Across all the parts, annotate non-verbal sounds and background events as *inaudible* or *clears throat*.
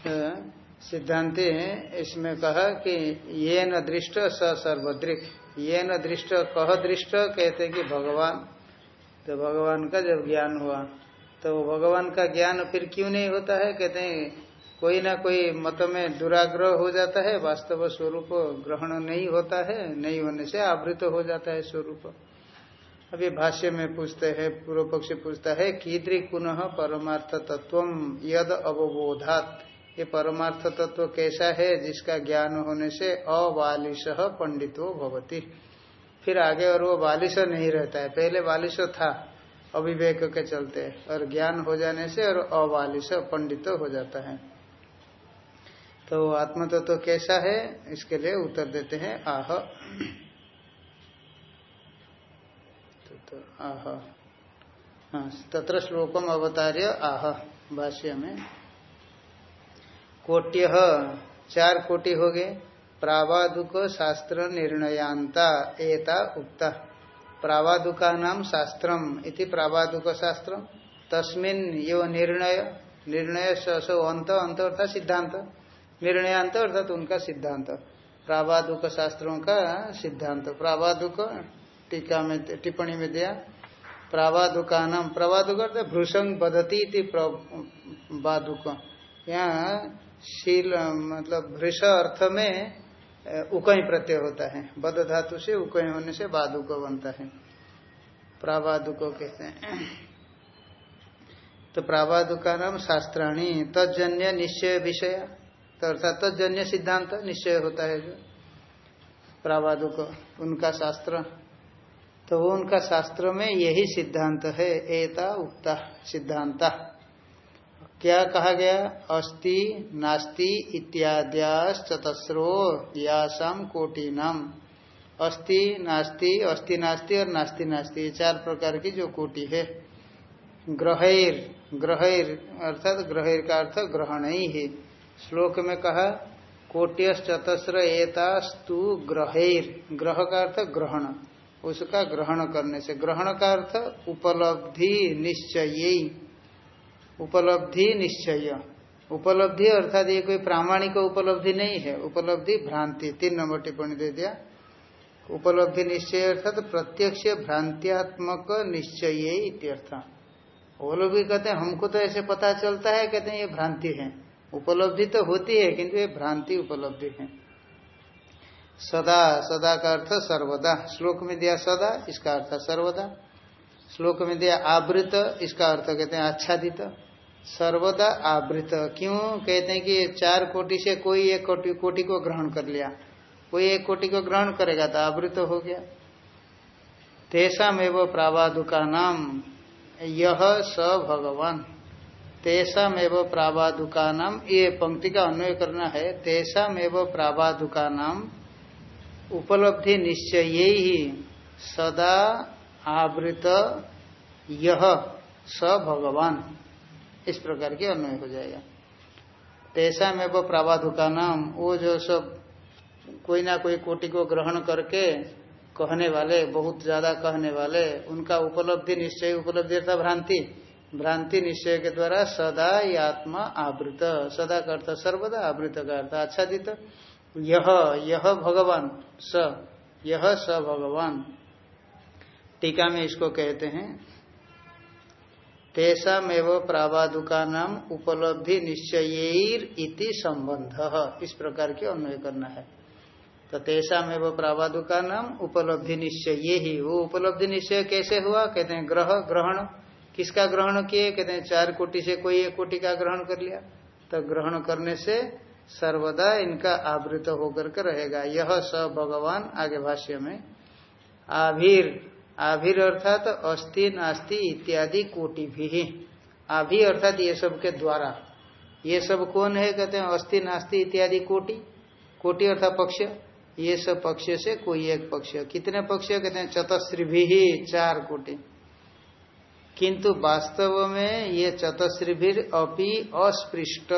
थे सिद्धांति इसमें कहा कि ये न दृष्ट स सर्वदृक ये न दृष्ट कह दृष्ट कहते कि भगवान। तो भगवान का जब ज्ञान हुआ तो भगवान का ज्ञान फिर क्यों नहीं होता है? कहते हैं, कोई ना कोई मत में दुराग्रह हो जाता है, वास्तव स्वरूप ग्रहण नहीं होता है, नहीं होने से आवृत हो जाता है स्वरूप। अभी भाष्य में पूछते हैं, पूर्व पक्ष पूछता है, कीदृ पुनः परमार्थ तत्व यद अवबोधात? ये परमार्थ तत्व कैसा है, जिसका ज्ञान होने से अवालिश पंडितो भवती। फिर आगे और वो बालिश नहीं रहता है। पहले बालिश था, अविवेक के चलते, और ज्ञान हो जाने से और अवालिश पंडित हो जाता है। तो आत्म तत्व कैसा है, इसके लिए उत्तर देते हैं, आह तो आह। हाँ तत्र श्लोकम अवतार्य आह, भाष्य में। कोट्य, चार कोटि हो गए। प्रावादुक शास्त्र निर्णयांता एता उक्ता। प्रावादुका नाम शास्त्रम इति प्रावादुक शास्त्र तस्मिन यो निर्णय निर्णय सो अंत अंत अर्थात सिद्धांत निर्णयांत अर्थात उनका सिद्धांत प्रावादुक शास्त्रों का सिद्धांत प्रावादुक टीका में, टिप्पणी में दिया प्रावादुका नाम प्रवादुक भ्रूषंग बदती बादुक। यहाँ शील मतलब भृष अर्थ में उकई प्रत्यय होता है। बद धातु से उकई होने से बादुक बनता है। प्रावादुक कहते हैं। तो प्रावादुका नाम शास्त्राणी तजन्य निश्चय विषय। तो अर्थात तजन्य सिद्धांत निश्चय होता है जो। प्रावादुक, उनका शास्त्र। तो वो उनका शास्त्र में यही सिद्धांत है, एता उक्ता सिद्धांता। क्या कहा गया? अस्ति, नास्ति इत्याद्यास चतस्रो यासाम कोटि नाम अस्ति, नास्ति अस्ति, नास्ति और नास्ति नास्ति चार प्रकार की जो कोटि है। ग्रहैर ग्रहैर अर्थात ग्रहैर का अर्थ ग्रहण ही है। श्लोक में कहा कोट्यस चतस्र एतास्तु ग्रहैर। ग्रह का अर्थ ग्रहण। उसका ग्रहण करने से। ग्रहण का अर्थ उपलब्धि निश्चय। उपलब्धि निश्चय। उपलब्धि अर्थात ये कोई प्रामाणिक उपलब्धि नहीं है। उपलब्धि भ्रांति, तीन नंबर टिप्पणी दे दिया। उपलब्धि निश्चय अर्थात प्रत्यक्ष भ्रांत्यात्मक निश्चय इत्यर्थ वो लोग भी कहते हैं, हमको तो ऐसे पता चलता है, कहते हैं ये भ्रांति है। उपलब्धि तो होती है, किंतु ये भ्रांति उपलब्धि है। सदा सदा का अर्थ सर्वदा। श्लोक में दिया सदा, इसका अर्थ सर्वदा। श्लोक में दिया आवृत, इसका अर्थ कहते हैं आच्छादित। सर्वदा आवृत। क्यों? कहते हैं कि चार कोटि से कोई एक कोटि कोटि को ग्रहण कर लिया। कोई एक कोटि को ग्रहण करेगा तो आवृत हो गया। तेषाम एवं प्रावादुका नाम यह स भगवान। तेषाम एवं प्रावादुका नाम ये पंक्ति का अन्वय करना है। तेषाम एवं प्रावादुका नाम उपलब्धि निश्चय ही सदा आवृत यह स भगवान। इस प्रकार के अन्वय हो जाएगा। तेसा में वो प्रावाधु का नाम, वो जो सब कोई ना कोई कोटि को ग्रहण करके कहने वाले, बहुत ज़्यादा कहने वाले, उनका उपलब्धि निश्चय, उपलब्धि था भ्रांति। भ्रांति निश्चय के द्वारा सदा ये आत्मा आवृत। सदा का अर्थ सर्वदा आवृत का अर्थ आच्छादित। यह यह भगवान, स, यह स भगवान। टीका में इसको कहते हैं तेषामेव प्रावादुका नाम उपलब्धि निश्चय इति संबंध। इस प्रकार के अन्वय करना है। तो तेषामेव प्रावादुका नाम उपलब्धि निश्चय ये ही। वो उपलब्धि निश्चय कैसे हुआ? कहते हैं ग्रह, ग्रहण। किसका ग्रहण किए? कहते हैं चार कोटि से कोई एक कोटि का ग्रहण कर लिया। तो ग्रहण करने से सर्वदा इनका आवृत होकर के रहेगा। यह स भगवान आगे भाष्य में, आभीर, आभिर अर्थात अस्थि, नास्ति इत्यादि कोटि भी आभि अर्थात ये सब के द्वारा। ये सब कौन है, कहते हैं, अस्थि, नास्ति इत्यादि कोटि? कोटि अर्थात पक्ष। ये सब पक्ष से कोई एक पक्ष। कितने पक्ष, कहते हैं चतश्री भी चार कोटि। किंतु वास्तव में ये चतश्रीभिर अपि अस्पृष्ट।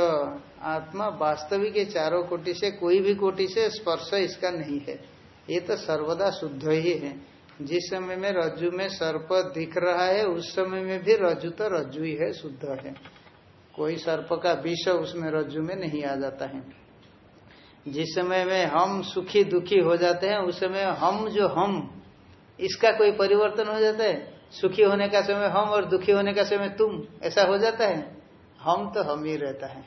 आत्मा वास्तविक चारों कोटि से कोई भी कोटि से स्पर्श इसका नहीं है। ये तो सर्वदा शुद्ध ही है। जिस समय में रज्जु में सर्प दिख रहा है, उस समय में भी रज्जु तो रज्जु ही है, शुद्ध है। कोई सर्प का विष उसमें रज्जु में नहीं आ जाता है। जिस समय में हम सुखी दुखी हो जाते हैं, उस समय हम जो हम, इसका कोई परिवर्तन हो जाता है? सुखी होने का समय हम और दुखी होने का समय तुम, ऐसा हो जाता है? हम तो हम ही रहता है।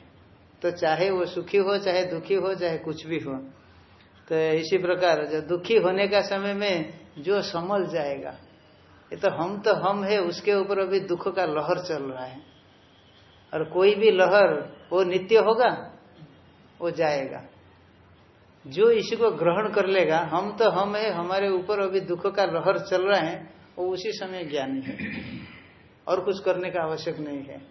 तो चाहे वो सुखी हो, चाहे दुखी हो, चाहे कुछ भी हो। तो इसी प्रकार जो दुखी होने का समय में जो संभल जाएगा, ये तो हम तो हम है, उसके ऊपर अभी दुख का लहर चल रहा है। और कोई भी लहर, वो नित्य होगा? वो जाएगा। जो इसी को ग्रहण कर लेगा, हम तो हम है, हमारे ऊपर अभी दुख का लहर चल रहा है वो उसी समय ज्ञानी है। और कुछ करने का आवश्यक नहीं है।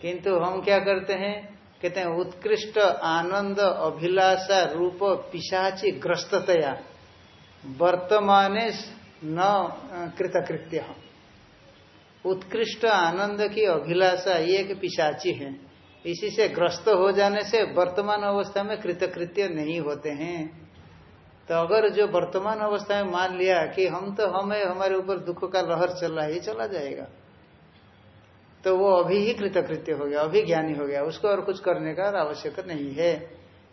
किंतु हम क्या करते हैं? कहते हैं, उत्कृष्ट आनंद अभिलाषा रूप पिशाची ग्रस्ततया। वर्तमान न कृतकृत्य उत्कृष्ट आनंद की अभिलाषा ये एक पिशाची है। इसी से ग्रस्त हो जाने से वर्तमान अवस्था में कृतकृत्य नहीं होते हैं। तो अगर जो वर्तमान अवस्था में मान लिया कि हम तो हमें हमारे ऊपर दुख का लहर चल रहा है, ये चला जाएगा। तो वो अभी ही कृतकृत्य हो गया, अभी ज्ञानी हो गया, उसको और कुछ करने का आवश्यक नहीं है।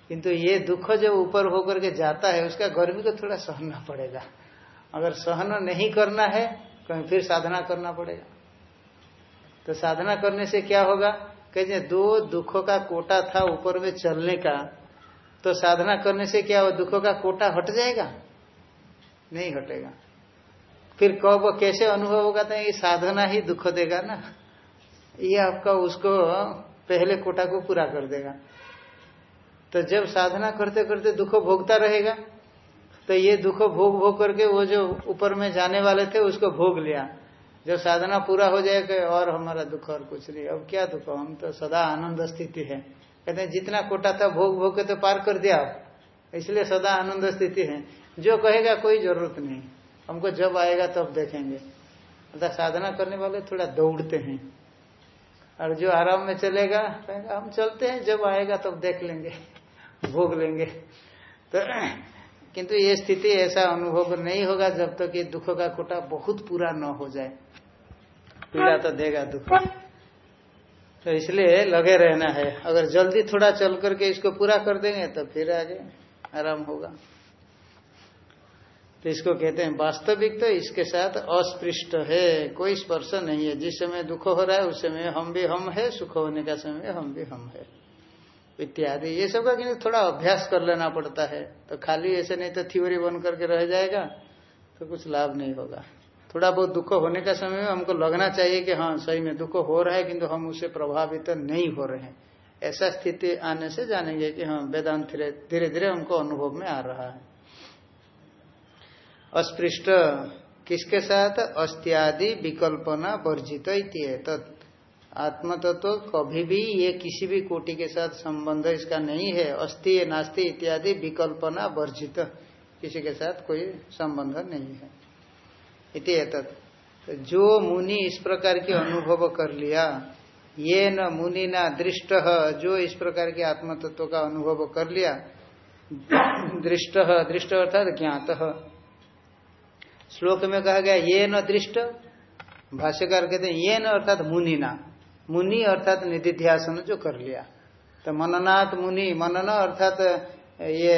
किंतु ये दुख जब ऊपर होकर के जाता है, उसका गर्मी को थोड़ा सहना पड़ेगा। अगर सहन नहीं करना है, कहीं फिर साधना करना पड़ेगा। तो साधना करने से क्या होगा? कहते दो दुखों का कोटा था ऊपर में चलने का तो साधना करने से क्या वो दुखों का कोटा हट जाएगा? नहीं हटेगा। फिर कब कैसे अनुभव होगा तो ये साधना ही दुख देगा ना? ये आपका उसको पहले कोटा को पूरा कर देगा। तो जब साधना करते करते दुख भोगता रहेगा तो ये दुख भोग भोग करके वो जो ऊपर में जाने वाले थे उसको भोग लिया। जब साधना पूरा हो जाएगा, और हमारा दुख और कुछ नहीं। अब क्या दुख? हम तो सदा आनंद स्थिति है। कहते हैं, जितना कोटा था भोग भोग के तो पार कर दिया आप। इसलिए सदा आनंद स्थिति है। जो कहेगा कोई ज़रूरत नहीं। हमको जब आएगा तब देखेंगे। अर्थात साधना करने वाले थोड़ा दौड़ते हैं। और जो आराम में चलेगा, कहेगा, हम चलते हैं, जब आएगा तब देख लेंगे, भोग लेंगे। तो किंतु ये स्थिति ऐसा अनुभव नहीं होगा जब तक तो ये दुख का कोटा बहुत पूरा न हो जाए। पीड़ा तो देगा दुख। तो इसलिए लगे रहना है। अगर जल्दी थोड़ा चल करके इसको पूरा कर देंगे तो फिर आगे आराम होगा। तो इसको कहते हैं, वास्तविक तो इसके साथ अस्पृष्ट है, कोई स्पर्श नहीं है। जिस समय दुख हो रहा है, उस समय हम भी हम है, सुख होने का समय हम भी हम है। इत्यादि। ये सब का थोड़ा अभ्यास कर लेना पड़ता है। तो खाली ऐसे नहीं तो थ्योरी बन करके रह जाएगा तो कुछ लाभ नहीं होगा। थोड़ा बहुत दुख होने का समय में हमको लगना चाहिए कि हाँ सही में दुख हो रहा है, किंतु हम उससे प्रभावित नहीं हो रहे हैं। ऐसा स्थिति आने से जानेंगे कि हाँ वेदांत धीरे धीरे हमको अनुभव में आ रहा है। अस्पृष्ट किसके साथ? अस्त्यादि विकल्पना वर्जित तत् आत्म तो कभी भी ये किसी भी कोटि के साथ संबंध इसका नहीं है। अस्थि नास्ति इत्यादि विकल्पना वर्जित। किसी के साथ कोई संबंध नहीं है। इति तो जो मुनि इस प्रकार के अनुभव कर लिया, ये न मुनि न दृष्ट, जो इस प्रकार के आत्म तत्व का अनुभव कर लिया, दृष्ट दृष्ट अर्थात ज्ञात। श्लोक में कहा गया, ये न दृष्ट, भाष्यकार कहते हैं, ये न अर्थात मुनि ना मुनि अर्थात निधिध्यासन जो कर लिया। तो मननाथ मुनि, मनन अर्थात ये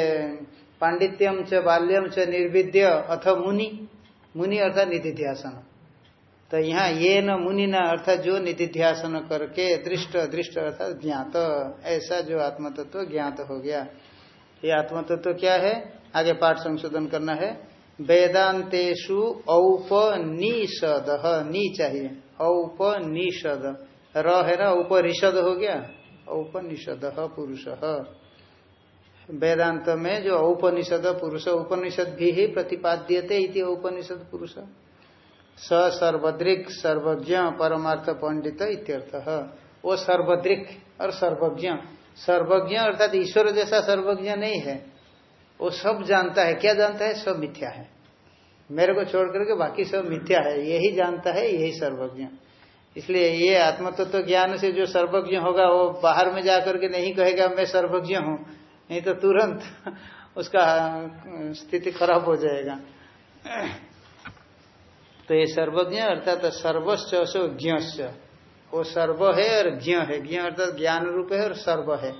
पांडित्यम च बाल्यम च निर्विद्य अथ मुनि। मुनि अर्थात निधिध्यासन तो यहाँ ये न मुनि न अर्थात जो निधिध्यासन करके दृष्ट दृष्ट अर्थात ज्ञात। ऐसा जो आत्म तत्व ज्ञात हो गया। ये आत्म तत्व क्या है? आगे पाठ संशोधन करना है। वेदांतेशु औपनिषद, नी चाहिए। औपनिषद। र है ना, उपनिषद हो गया? औपनिषद, पुरुष। वेदांत में जो औपनिषद, पुरुष उपनिषद भी ही प्रतिपाद्यते इति औपनिषद पुरुष। स सर्वद्रिक सर्वज्ञ, परमार्थ पंडित इत्यर्थ। वो सर्वद्रिक और सर्वज्ञ। सर्वज्ञ अर्थात ईश्वर जैसा सर्वज्ञ नहीं है। वो सब जानता है। क्या जानता है? सब मिथ्या है। मेरे को छोड़ करके बाकी सब मिथ्या है। यही जानता है, यही सर्वज्ञ। इसलिए ये आत्मतत्व तो ज्ञान से जो सर्वज्ञ होगा, वो बाहर में जाकर के नहीं कहेगा, मैं सर्वज्ञ हूँ। नहीं तो तुरंत उसका स्थिति खराब हो जाएगा। तो ये सर्वज्ञ अर्थात सर्वस्व असो ज्ञ वो सर्व है और ज्ञ है। ज्ञ अर्थात ज्ञान रूप है और सर्व है।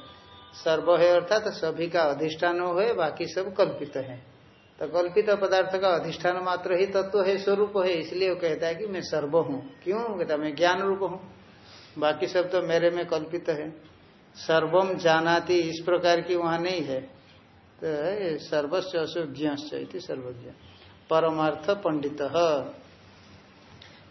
सर्व है अर्थात सभी का अधिष्ठान है बाकी सब कल्पित है। तो कल्पित पदार्थ का अधिष्ठान मात्र ही तत्व है, स्वरूप है। इसलिए वो कहता है कि मैं सर्व हूँ। क्यों? कहता मैं ज्ञान रूप हूँ। बाकी सब तो मेरे में कल्पित है। सर्वम जानाति, इस प्रकार की वहाँ नहीं है। तो सर्वस्व असुज्ञ सर्वज्ञ। परमार्थ पंडित।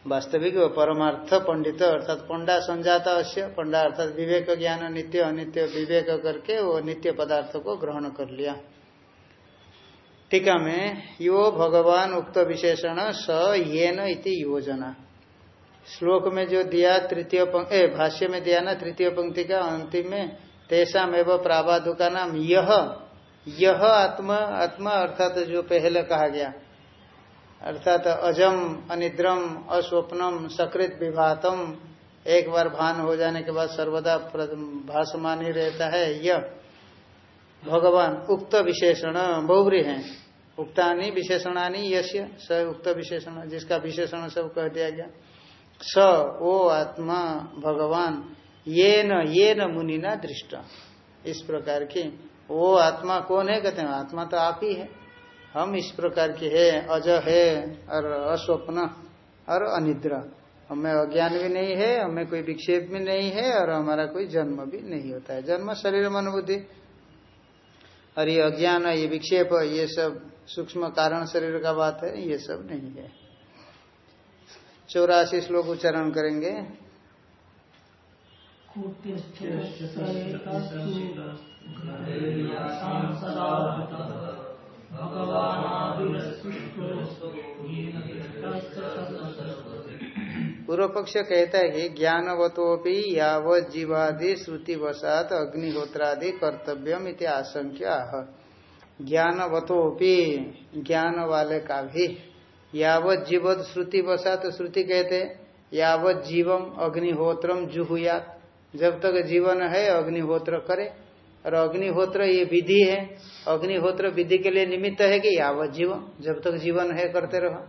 वास्तविक परमार्थ पंडित, अर्थात पंडा संजाता अश्य पंडा अर्थात विवेक ज्ञान, नित्य अनित्य विवेक करके वो नित्य पदार्थ को ग्रहण कर लिया। टीका में, यो भगवान उक्त विशेषण स ये न इति योजना। श्लोक में जो दिया तृतीय पंक्ति भाष्य में दिया ना, तृतीय पंक्ति का अंतिम में तेषाम एवं प्रावादु का नाम यह यह आत्मा आत्मा, अर्थात जो पहले कहा गया। अर्थात अजम, अनिद्रम, अस्वप्नम, सकृत विभातम, एक बार भान हो जाने के बाद सर्वदा भाषमान ही रहता है यह भगवान, उक्त विशेषण बहुरी है। उक्तानी विशेषणानी यश उक्त विशेषण, जिसका विशेषण सब कह दिया गया। स ओ आत्मा भगवान ये न ये न मुनि न दृष्ट। इस प्रकार की वो आत्मा कौन है? कहते हैं, आत्मा तो आप ही है। हम इस प्रकार के है, अज है, और अस्वप्न, और अनिद्रा। हमें अज्ञान भी नहीं है, हमें कोई विक्षेप भी नहीं है, और हमारा कोई जन्म भी नहीं होता है। जन्म शरीर, मन, बुद्धि। और ये अज्ञान, ये विक्षेप, ये सब सूक्ष्म कारण शरीर का बात है, ये सब नहीं है। चौरासी श्लोक उच्चारण करेंगे। पूर्व पक्ष कहता है कि ज्ञानवतोपि यावत जीवादि श्रुति वसात अग्निहोत्रादि कर्तव्यम इति आशंक्य। ज्ञानवतोपि ज्ञान वाले का भी यावत जीवत श्रुति बसा तो श्रुति कहते, यावत जीवम अग्निहोत्रम जुहुयात। जब तक जीवन है, अग्निहोत्र करे। और अग्निहोत्र ये विधि है, अग्निहोत्र विधि के लिए निमित्त है कि यावत जीवन जब तक जीवन है, करते रहो।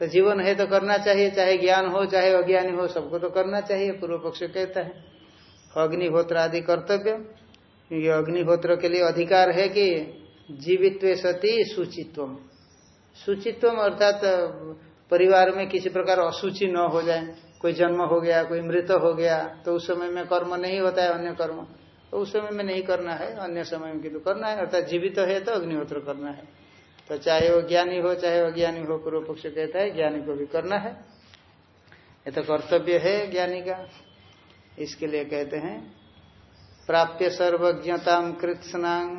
तो जीवन है तो करना चाहिए, चाहे ज्ञान हो, चाहे अज्ञानी हो, सबको तो करना चाहिए, पूर्व पक्ष कहता है। अग्निहोत्र आदि कर्तव्य, ये अग्निहोत्र के लिए अधिकार है कि जीवित्व सती सुचित्व सुचित्व अर्थात, परिवार में किसी प्रकार असुचि न हो जाए। कोई जन्म हो गया, कोई मृत हो गया तो उस समय में कर्म नहीं होता है, अन्य कर्म। तो उस समय में नहीं करना है, अन्य समय में किंतु करना है, अर्थात जीवित तो है तो अग्निहोत्र करना है। तो चाहे वो ज्ञानी हो, चाहे अज्ञानी हो, पूर्व पक्ष कहता है, ज्ञानी को भी करना है। ये तो कर्तव्य है ज्ञानी का। इसके लिए कहते हैं, प्राप्य सर्वज्ञता कृत्नांग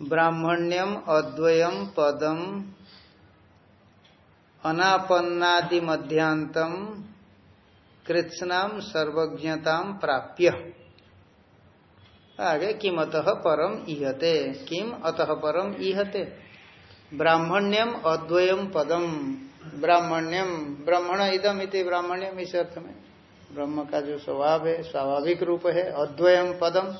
ब्राह्मण्यम अद्वयम पदम अनापन्नादि मध्यांतम कृत्नाम सर्वज्ञता प्राप्य। आगे किम अतः परम इहते? किम अतः परम इहते? ब्राह्मण्यम अद्वयम पदम। ब्राह्मण्यम, ब्राह्मण इदम इति ब्राह्मण्यम इस अर्थ में ब्रह्म का जो स्वभाव है, स्वाभाविक रूप है, अद्वयम पदम।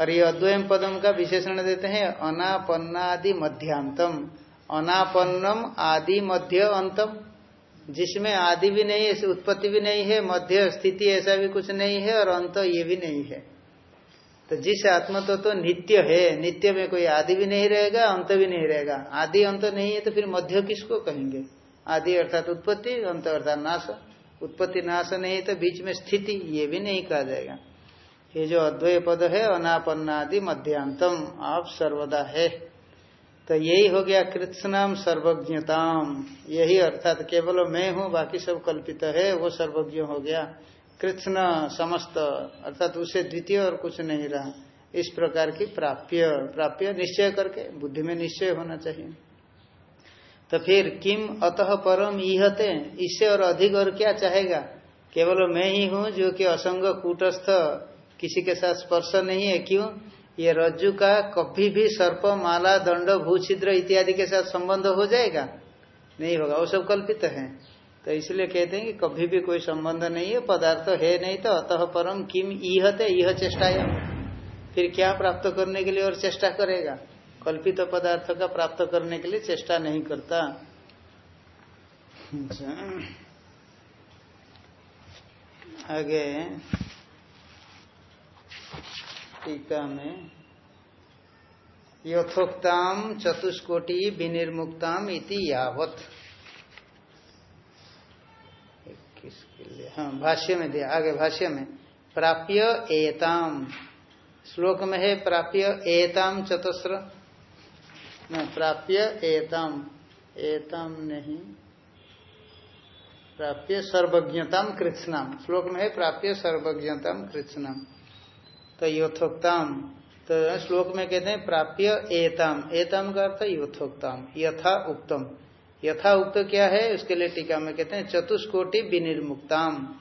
और ये अद्वयम पदम का विशेषण देते हैं अनापन्नादि मध्यांतम। अनापन्नम आदि मध्य अंतम। जिसमें आदि भी नहीं है उत्पत्ति भी नहीं है मध्य स्थिति ऐसा भी कुछ नहीं है और अंत ये भी नहीं है। तो जिस आत्म तो, तो नित्य है नित्य में कोई आदि भी नहीं रहेगा अंत भी नहीं रहेगा। आदि अंत नहीं है तो फिर मध्य किसको कहेंगे? आदि अर्थात उत्पत्ति अंत अर्थात नाश। उत्पत्ति नाश नहीं तो बीच में स्थिति ये भी नहीं कहा जाएगा। ये जो अद्वय पद है, अनापन्नादि मध्यांतम, आप सर्वदा है। तो यही हो गया कृत्नाम सर्वज्ञताम। यही अर्थात केवल मैं हूँ, बाकी सब कल्पित है, वो सर्वज्ञ हो गया। कृष्ण समस्त, अर्थात उसे द्वितीय और कुछ नहीं रहा। इस प्रकार की प्राप्य प्राप्य निश्चय करके, बुद्धि में निश्चय होना चाहिए। तो फिर किम अतः परम इहते, इससे और अधिक और क्या चाहेगा? केवल मैं ही हूँ, जो कि असंग कूटस्थ किसी के साथ स्पर्श नहीं है, क्यों? ये रज्जु का कभी भी सर्प, माला, दंड, भूछिद्र इत्यादि के साथ संबंध हो जाएगा? नहीं होगा, वो सब कल्पित है। तो इसलिए कहते हैं कि कभी भी कोई संबंध नहीं है, पदार्थ है नहीं तो अतः परम किम इहते यह चेष्टा फिर क्या प्राप्त करने के लिए और चेष्टा करेगा? कल्पित पदार्थ का प्राप्त करने के लिए चेष्टा नहीं करता। अच्छा। आगे। टीका में यथोक्ताम चतुष्कोटि विनिर्मुक्ताम इति यावत। किसके लिए? हाँ भाष्य में दिया, आगे भाष्य में, प्राप्य एताम श्लोक में है, प्राप्य एताम चतुस्र प्राप्य एताम एताम नहीं, प्राप्य सर्वज्ञताम कृष्णाम श्लोक में है, प्राप्य सर्वज्ञताम कृष्णाम तो यथोक्ताम तो श्लोक में कहते हैं, प्राप्य एताम। एताम का अर्थ यथोक्ताम। यथा उक्तम। यथा उक्त क्या है? उसके लिए टीका में कहते हैं, चतुष्कोटि विनिर्मुक्ताम।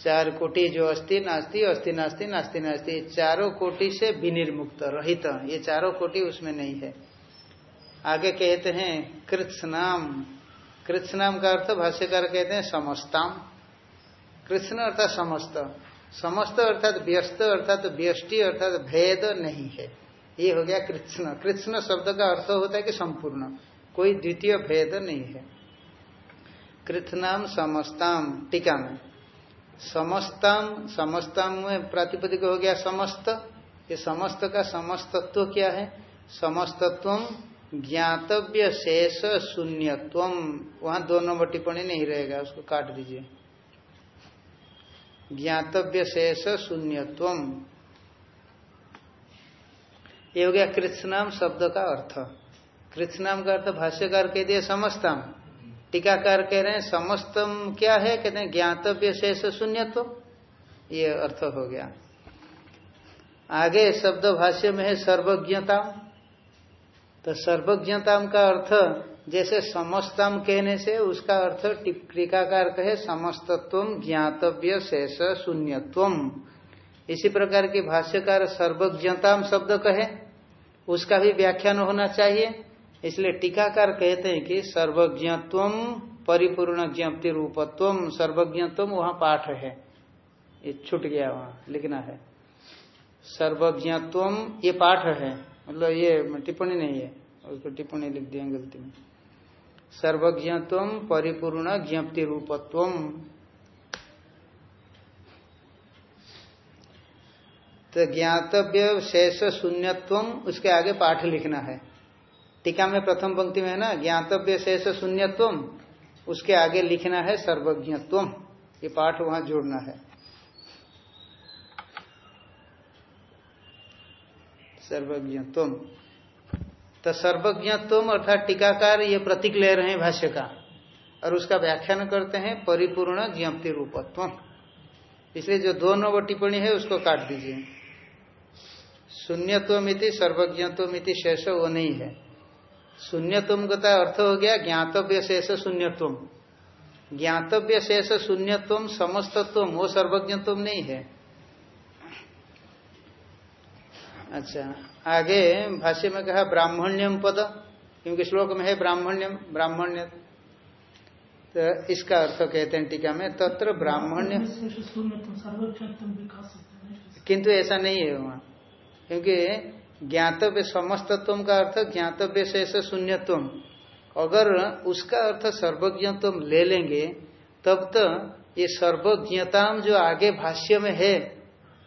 चार कोटि जो अस्थि नास्ति अस्थि नास्ति नास्ति नास्ति, चारों कोटि से विनिर्मुक्त, रहित। ये चारों कोटि उसमें नहीं है। आगे कहते हैं, कृत्सनाम। कृत्सनाम का अर्थ भाष्यकार कहते हैं, समस्ताम। कृष्ण अर्थात समस्त। समस्त अर्थात व्यस्त अर्थात व्यष्टि अर्थात भेद नहीं है। ये हो गया कृष्ण। कृष्ण शब्द का अर्थ होता है कि संपूर्ण। कोई द्वितीय भेद नहीं है। कृष्णाम समस्ताम टीका में। समस्ताम समस्ताम में प्रातिपदिक हो गया समस्त। ये समस्त का समस्तत्व क्या है? समस्तत्व ज्ञातव्य शेष शून्यत्व। वहाँ दो नंबर टिप्पणी नहीं रहेगा, उसको काट दीजिए। ज्ञातव्य शेष शून्यत्व ये हो गया कृष्णाम शब्द का अर्थ। कृष्णाम का अर्थ भाष्यकार कह दिया समस्तम। टीकाकार कह रहे हैं समस्तम क्या है? कहते हैं ज्ञातव्य शेष शून्यत्व ये अर्थ हो गया। आगे शब्द भाष्य में है सर्वज्ञता तो सर्वज्ञता का अर्थ जैसे समस्तम कहने से उसका अर्थ टीकाकार कहे, समस्तत्व ज्ञातव्य शेष शून्यत्व। इसी प्रकार की भाष्यकार सर्वज्ञता शब्द कहे, उसका भी व्याख्यान होना चाहिए। इसलिए टीकाकार कहते हैं कि सर्वज्ञत्व, परिपूर्ण ज्ञप्ति रूपत्व, सर्वज्ञत्व वहाँ पाठ है। ये छूट गया वहाँ, लिखना है। सर्वज्ञत्व ये पाठ है। मतलब ये टिप्पणी नहीं है, उसको टिप्पणी लिख दिया गलती में। सर्वज्ञत्व परिपूर्ण ज्ञप्ति रूपत्व। तो ज्ञातव्य शेष शून्यत्व, उसके आगे पाठ लिखना है। टीका में प्रथम पंक्ति में है ना, ज्ञातव्य शेष शून्यत्व, उसके आगे लिखना है सर्वज्ञत्व। ये पाठ वहाँ जोड़ना है। सर्वज्ञत्व। तो सर्वज्ञत्व अर्थात टीकाकार ये प्रतीक ले रहे हैं भाष्य का। और उसका व्याख्यान करते हैं परिपूर्ण ज्ञप्ति रूपत्व इसलिए जो दो नव टिप्पणी है, उसको काट दीजिए। शून्यत्व मिति सर्वज्ञत्व मिति शेष वो नहीं है। शून्यत्म का अर्थ हो गया ज्ञातव्य शेष शून्यत्व ज्ञातव्य शेष शून्यत्व समस्तत्व वो सर्वज्ञत्व नहीं है। अच्छा। आगे भाष्य में कहा ब्राह्मण्यम पद, क्योंकि श्लोक में है ब्राह्मण्यम, ब्राह्मण्य। तो इसका अर्थ कहते हैं टीका में, तत्र ब्राह्मण्य। किंतु ऐसा नहीं है वहाँ, क्योंकि ज्ञातव्य समस्तत्व का अर्थ ज्ञातव्य शेष शून्यत्व अगर उसका अर्थ सर्वज्ञत्व ले लेंगे, तब तो ये सर्वज्ञता जो आगे भाष्य में है,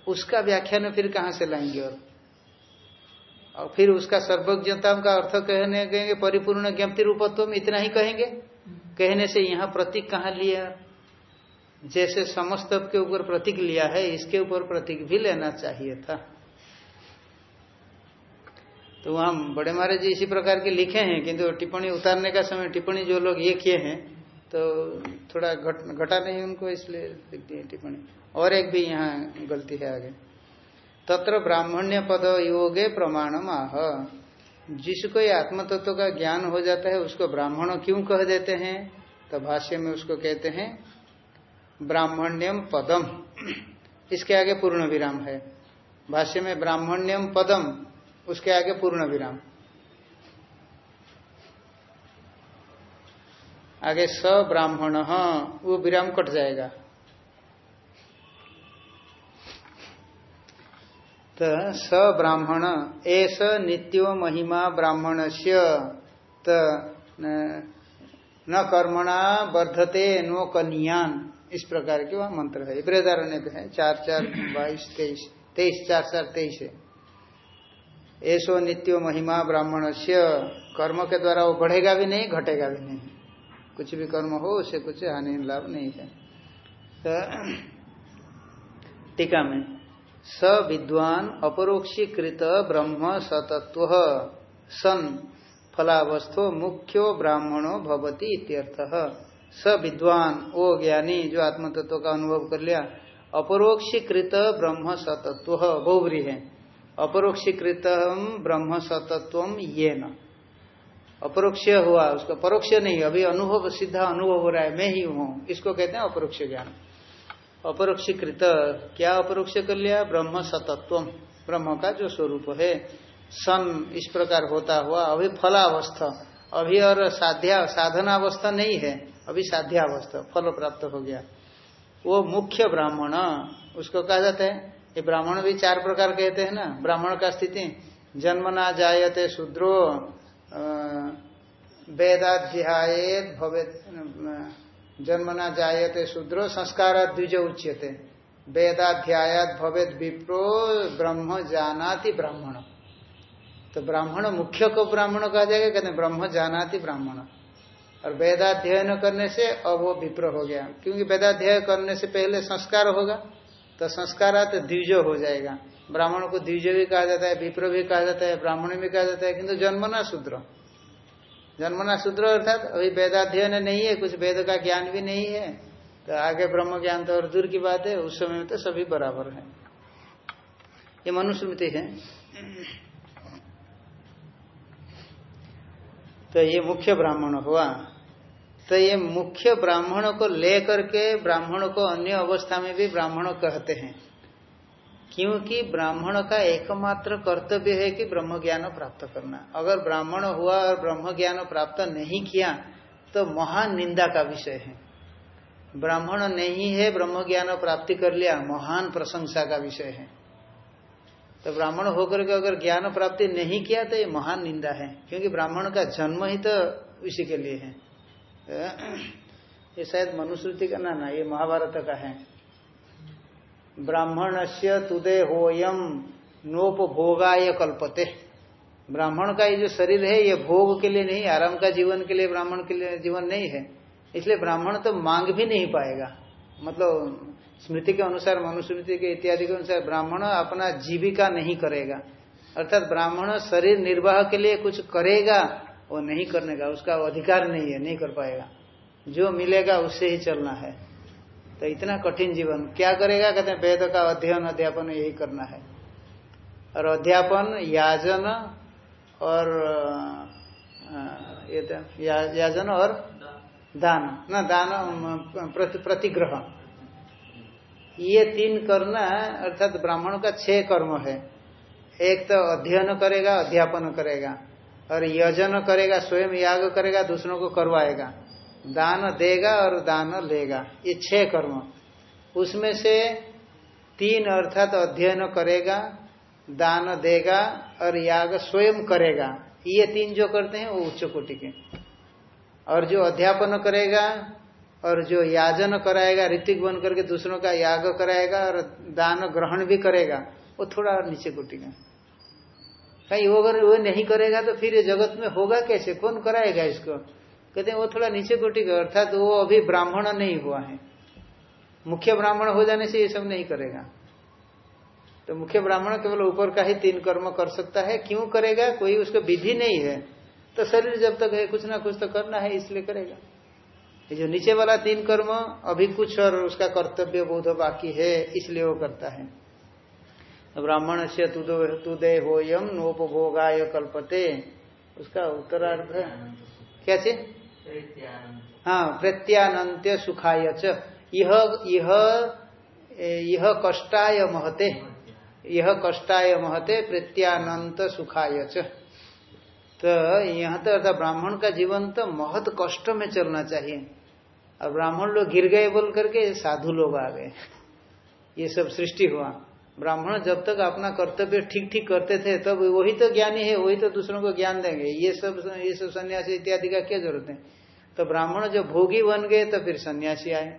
उसका व्याख्यान फिर कहाँ से लाएँगे और? और फिर उसका सर्वज्ञता का अर्थ कहने कहेंगे परिपूर्ण ज्ञप्ति रूपत्व इतना ही कहेंगे। कहने से यहाँ प्रतीक कहाँ लिया? जैसे समस्त के ऊपर प्रतीक लिया है इसके ऊपर प्रतीक भी लेना चाहिए था। तो वहाँ बड़े महाराज जी इसी प्रकार के लिखे हैं किंतु टिप्पणी उतारने का समय टिप्पणी जो लोग ये किए हैं तो थोड़ा घट, घटा नहीं उनको इसलिए लिख दिए टिप्पणी। और एक भी यहाँ गलती है आगे। तत्र ब्राह्मण्य पद योगे प्रमाण आह। जिसको ये आत्म तत्व का ज्ञान हो जाता है, उसको ब्राह्मण क्यों कह देते हैं? तो भाष्य में उसको कहते हैं, ब्राह्मण्यम पदम। इसके आगे पूर्ण विराम है। भाष्य में ब्राह्मण्यम पदम, उसके आगे पूर्ण विराम। आगे स ब्राह्मण, वो विराम कट जाएगा। तो स ब्राह्मण एस नित्यो महिमा ब्राह्मण से न कर्मणा वर्धते नो कन्यान इस प्रकार के वह मंत्र है। बृहदारण्य है। चार चार, बाईस, तेईस तेईस, चार चार, तेईस है। ऐसो नित्यो महिमा ब्राह्मण से कर्म के द्वारा वो बढ़ेगा भी नहीं, घटेगा भी नहीं। कुछ भी कर्म हो, उसे कुछ हानि लाभ नहीं है। तो टीका में स विद्वान अपरोक्षीकृत ब्रह्म सतत्व सन फलावस्थो मुख्यो ब्राह्मणो भवती इत्यर्थ। स विद्वान वो ज्ञानी, जो आत्म तत्व का अनुभव कर लिया, अपरोक्षीकृत ब्रह्म सतत्व बहुबरी है। अपरोक्षीकृत ब्रह्म सतत्व ये न अपरोक्ष हुआ, उसका परोक्ष नहीं, अभी अनुभव, सीधा अनुभव हो रहा है, मैं ही हूँ, इसको कहते हैं अपरोक्ष ज्ञान। अपरोक्षीकृत। क्या अपरोक्ष कर लिया? ब्रह्म सतत्व ब्रह्म का जो स्वरूप है। सन इस प्रकार होता हुआ अभी फलावस्था। अभी और साध्या, साधनावस्था नहीं है। अभी साध्यावस्था, फल प्राप्त हो गया। वो मुख्य ब्राह्मण, उसको कहा जाता है? ये ब्राह्मण भी चार प्रकार कहते हैं ना? ब्राह्मण का स्थिति जन्मना जायते शूद्रो वेदाध्याय भवे जन्मना जायते शूद्रो संस्कार द्विज उच्यते। वेदाध्यायात भवेद विप्रो ब्रह्म जानाति ब्राह्मण। तो ब्राह्मण मुख्य को ब्राह्मण कहा जाएगा? कहते ब्रह्म जानाति ब्राह्मण। और वेदाध्ययन करने से अब वो विप्र हो गया। क्योंकि वेदाध्ययन करने से पहले संस्कार होगा तो संस्कारात द्विज हो जाएगा। ब्राह्मण को द्विज भी कहा जाता है, विप्र भी कहा जाता है, ब्राह्मण भी कहा जाता है, किंतु जन्मना शूद्र। जन्मना शूद्र अर्थात, अभी वेदाध्ययन नहीं है, कुछ वेद का ज्ञान भी नहीं है। तो आगे ब्रह्म ज्ञान तो और दूर की बात है, उस समय में तो सभी बराबर है। ये मनुस्मृति है। तो ये मुख्य ब्राह्मण हुआ। तो ये मुख्य ब्राह्मण को लेकर के ब्राह्मण को अन्य अवस्था में भी ब्राह्मण कहते हैं। क्योंकि ब्राह्मण का एकमात्र कर्तव्य है कि ब्रह्म ज्ञान प्राप्त करना। अगर ब्राह्मण हुआ और ब्रह्म ज्ञान प्राप्त नहीं किया तो महान निंदा का विषय है। ब्राह्मण नहीं है ब्रह्म ज्ञान प्राप्ति कर लिया, महान प्रशंसा का विषय है। तो ब्राह्मण होकर के अगर ज्ञान प्राप्ति नहीं किया तो ये महान निंदा है, क्योंकि ब्राह्मण का जन्म ही तो इसी के लिए है। *clears throat* ये शायद मनुश्रुति का ना ना, ये महाभारत का है। ब्राह्मण से तुदे होयम नोपभोगाय कल्पते। ब्राह्मण का ये जो शरीर है, ये भोग के लिए नहीं, आराम का जीवन के लिए, ब्राह्मण के लिए जीवन नहीं है। इसलिए ब्राह्मण तो मांग भी नहीं पाएगा। मतलब स्मृति के अनुसार, मनुस्मृति के इत्यादि के अनुसार ब्राह्मण अपना जीविका नहीं करेगा। अर्थात ब्राह्मण शरीर निर्वाह के लिए कुछ करेगा, वो नहीं करने का, उसका अधिकार नहीं है, नहीं कर पाएगा। जो मिलेगा, उससे ही चलना है। तो इतना कठिन जीवन, क्या करेगा? कहते हैं, वेद का अध्ययन, अध्यापन यही करना है। और अध्यापन, याजन और ये तो याजन और दान। न, दान प्रतिग्रह। ये तीन करना अर्थात ब्राह्मण का छह कर्म है। एक तो अध्ययन करेगा, अध्यापन करेगा। और यजन करेगा, स्वयं याग करेगा, दूसरों को करवाएगा। दान देगा और दान लेगा। ये छह कर्म। उसमें से तीन अर्थात अध्ययन करेगा, दान देगा और याग स्वयं करेगा। ये तीन जो करते हैं, वो उच्च कोटि के। और जो अध्यापन करेगा और जो याजन कराएगा, ऋतिक बन करके दूसरों का याग कराएगा और दान ग्रहण भी करेगा, वो थोड़ा और नीचे कोटि का। कहीं वो अगर वो नहीं करेगा तो फिर जगत में होगा कैसे? कौन कराएगा इसको? कहते हैं, वो थोड़ा नीचे कोटि का अर्थात वो अभी ब्राह्मण नहीं हुआ है। मुख्य ब्राह्मण हो जाने से ये सब नहीं करेगा। तो मुख्य ब्राह्मण केवल ऊपर का ही तीन कर्म कर सकता है। क्यों करेगा? कोई उसका विधि नहीं है। तो शरीर जब तक है, कुछ ना कुछ तो करना है, इसलिए करेगा। ये जो नीचे वाला तीन कर्म, अभी कुछ और उसका कर्तव्य बोध बाकी है, इसलिए वो करता है। ब्राह्मण से तुदे हो यम नोपभोगाय कल्पते। उसका उत्तरार्थ क्या चीज़? हाँ प्रत्यानंत्य सुखाय यह यह यह कष्टाय महते। यह कष्टाय महते प्रत्यानंत सुखाय तो यहाँ तो अर्थात ब्राह्मण का जीवन तो महत कष्ट में चलना चाहिए। और ब्राह्मण लोग गिर गए बोल करके साधु लोग आ गए। ये सब सृष्टि हुआ। ब्राह्मण जब तक अपना कर्तव्य ठीक ठीक करते थे, तब वही तो ज्ञानी है, वही तो दूसरों को ज्ञान देंगे। ये सब ये सब सन्यासी इत्यादि का क्या ज़रूरत है? तो ब्राह्मण जब भोगी बन गए तो फिर सन्यासी आए।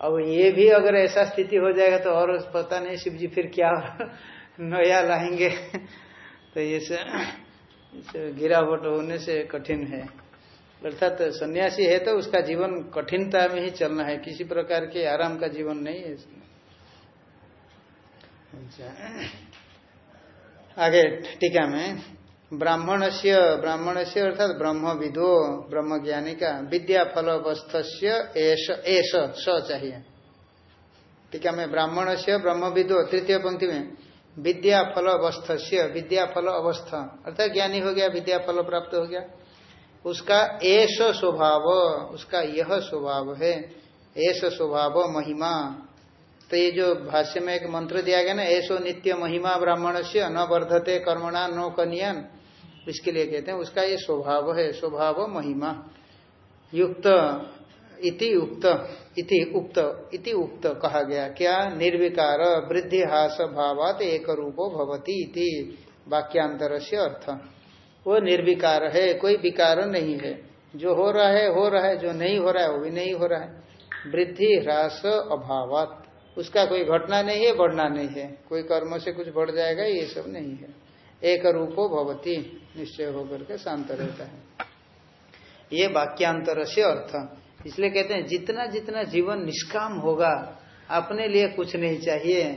अब ये भी अगर ऐसा स्थिति हो जाएगा तो और पता नहीं शिव जी फिर क्या *laughs* नया लाएँगे। तो ये गिरावट होने से कठिन है। अर्थात तो सन्यासी है तो उसका जीवन कठिनता में ही चलना है। किसी प्रकार के आराम का जीवन नहीं है अच्छा। आगे टीका में ब्राह्मण से ब्राह्मण से अर्थात ब्रह्म विदो ब्रह्म ज्ञानी का विद्या फल अवस्थ स चाहिए। टीका में ब्राह्मण से ब्रह्म विदो तृतीय पंक्ति में विद्या फल अवस्थ विद्या फल अवस्थ अर्थात ज्ञानी हो गया विद्या फल प्राप्त हो गया। उसका एस स्वभाव, उसका यह स्वभाव है ऐस स्वभाव महिमा। तो ये जो भाष्य में एक मंत्र दिया गया ना, ऐसो नित्य महिमा ब्राह्मण से न वर्धते कर्मणा नो कनियन, इसके लिए कहते हैं, उसका ये स्वभाव है, स्वभाव महिमा। युक्त, इति उक्त इति उक्त इति उक्त कहा गया, क्या निर्विकार, वृद्धि हास भावात एक रूपो भवती वाक्यांतर से अर्थ। वो निर्विकार है, कोई विकार नहीं है। जो हो रहा है, हो रहा है, जो नहीं हो रहा है, वो भी नहीं हो रहा है। वृद्धि, ह्रास, अभावात। उसका कोई घटना नहीं है, बढ़ना नहीं है। कोई कर्म से कुछ बढ़ जाएगा, ये सब नहीं है। एक रूपो भवती, निश्चय होकर के शांत रहता है। ये वाक्यांतर से अर्थ। इसलिए कहते हैं, जितना जितना जीवन निष्काम होगा, अपने लिए कुछ नहीं चाहिए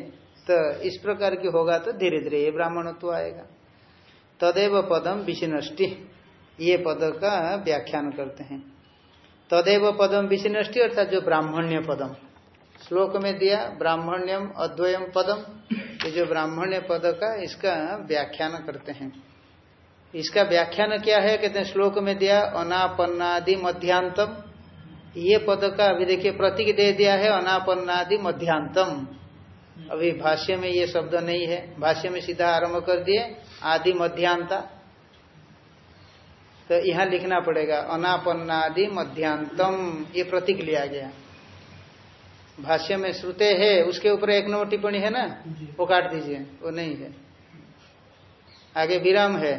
तो इस प्रकार की होगा तो धीरे धीरे ये ब्राह्मणत्व आएगा। तदेव पदम विशिनष्टि, ये पद का व्याख्यान करते हैं। तदेव पदम विशिनष्टि अर्थात जो ब्राह्मण्य पदम श्लोक में दिया, ब्राह्मण्यम, अद्वयम पदम। ये जो ब्राह्मण्य पद का, इसका व्याख्यान करते हैं। इसका व्याख्यान क्या है, कहते हैं, श्लोक में दिया, अनापन्नादि मध्यांतम। ये पद का अभी देखिए, प्रतीक दे दिया है, अनापन्नादि मध्यांतम। अभी भाष्य में ये शब्द नहीं है। भाष्य में सीधा आरंभ कर दिए, आदि मध्यांता। तो यहाँ लिखना पड़ेगा, अनापन्नादि मध्यांतम। ये प्रतीक लिया गया। भाष्य में श्रुते है उसके ऊपर एक नंबर टिप्पणी है ना? वो काट दीजिए वो नहीं है। आगे विराम है।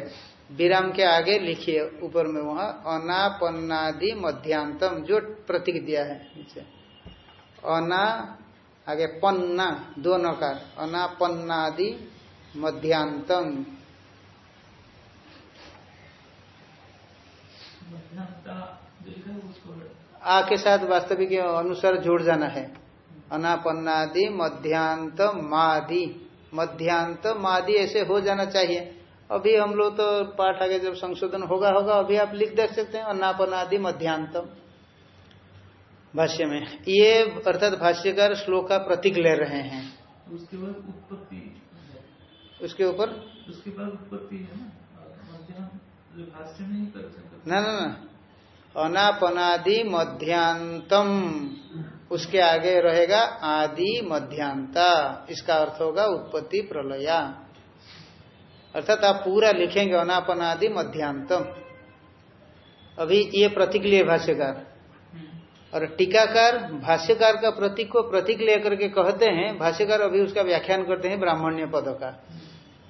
विराम के आगे लिखिए ऊपर में वहाँ अनापन्नादि मध्यांतम जो प्रतीक दिया है नीचे। अना आगे पन्ना दो नकार अनापन्नादि मध्यांतम। आ के साथ वास्तविक अनुसार जोड़ जाना है। अनापन्नादि मध्यांत मादि। मध्यांत मादि ऐसे हो जाना चाहिए। अभी हम लोग तो पाठ आगे जब संशोधन होगा होगा अभी आप लिख देख सकते हैं अनापनादि मध्यांतम भाष्य में ये अर्थात भाष्यकार श्लोक का प्रतीक ले रहे हैं। उसके बाद उत्पत्ति। उसके ऊपर? उसके बाद उत्पत्ति है ना? ना ना अनापनादि मध्यांतम उसके आगे रहेगा आदि मध्यांता। इसका अर्थ होगा उत्पत्ति प्रलया। अर्थात आप पूरा लिखेंगे अनापन आदि मध्यांतम अभी ये प्रतीक लिए भाष्यकार। और टीकाकार भाष्यकार का प्रतीक को प्रतीक लेकर के कहते हैं, भाष्यकार अभी उसका व्याख्यान करते हैं ब्राह्मण्य पद का।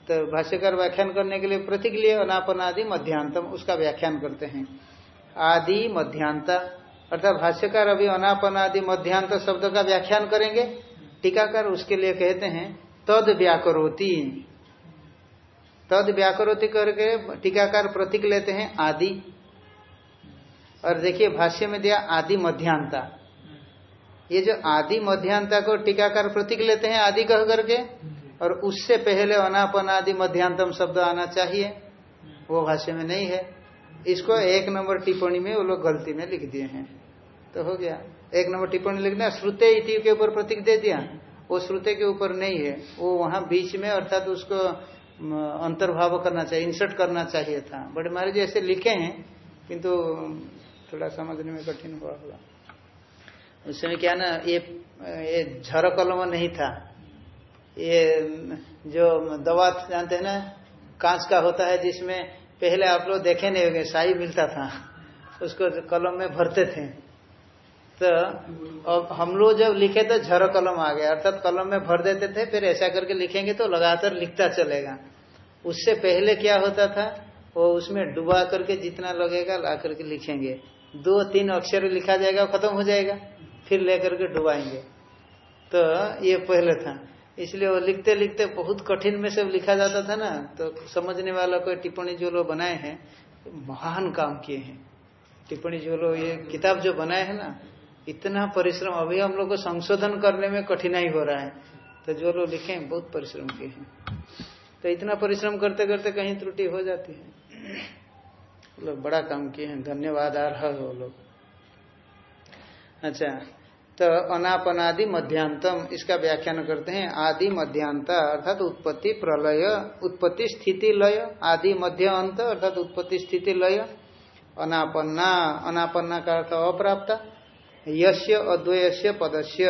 तो भाष्यकार व्याख्यान करने के लिए प्रतीक लिए अनापन आदि मध्यांतम उसका व्याख्यान करते हैं। आदि मध्यांता। अर्थात भाष्यकार अभी अनापन आदि मध्यांत शब्द का व्याख्यान करेंगे। टीकाकार उसके लिए कहते हैं, तद व्याकरोती। तद व्याकरोती करके टीकाकार प्रतीक लेते हैं, आदि। और देखिए, भाष्य में दिया आदि मध्यांता ये जो आदि मध्यांता को टीकाकार प्रतीक लेते हैं, आदि कह करके, और उससे पहले अनापन आदि मध्यांतम शब्द आना चाहिए, वो भाष्य में नहीं है। इसको एक नंबर टिप्पणी में वो लोग गलती में लिख दिए हैं। तो हो गया। एक नंबर टिप्पणी लिखना, श्रुते इति के ऊपर प्रतीक दे दिया। वो श्रुति के ऊपर नहीं है। वो वहाँ बीच में अर्थात तो उसको अंतर्भाव करना चाहिए इंसर्ट करना चाहिए था। बड़े महाराज ऐसे लिखे हैं, किंतु थोड़ा समझने में कठिन हुआ होगा। उस समय क्या ना, ये ये झर कलम नहीं था। ये जो दवा जानते हैं ना, कांच का होता है जिसमें पहले आप लोग देखे नहीं होंगे, शाही मिलता था। उसको कलम में भरते थे। तो अब हम लोग जब लिखे तो झर कलम आ गया। अर्थात कलम में भर देते थे, फिर ऐसा करके लिखेंगे तो लगातार लिखता चलेगा। उससे पहले क्या होता था? वो उसमें डुबा करके जितना लगेगा, ला करके लिखेंगे। दो, तीन अक्षर लिखा जाएगा, खत्म हो जाएगा, फिर लेकर के डुबाएँगे। तो ये पहले था। इसलिए वो लिखते लिखते बहुत कठिन में सब लिखा जाता था ना। तो समझने वाला कोई टिप्पणी जो लोग बनाए हैं, महान काम किए हैं। टिप्पणी जो लोग, ये किताब जो बनाए हैं ना इतना परिश्रम, अभी हम लोग को संशोधन करने में कठिनाई हो रहा है। तो जो लोग लिखे हैं, बहुत परिश्रम किए हैं। तो इतना परिश्रम करते करते कहीं त्रुटि हो जाती है। *clears throat* लोग बड़ा काम किए हैं। धन्यवाद आ रहा है वो लोग। अच्छा तो अनापनादि मध्यांतम, इसका व्याख्यान करते हैं। आदि मध्यांत, अर्थात उत्पत्ति प्रलय, उत्पत्ति स्थिति लय, आदि मध्य अंत, अर्थात उत्पत्ति स्थिति लय। अनापन्ना अनापन्ना का अर्थ अप्राप्त। यश्य अद्वयस्य पदस्य,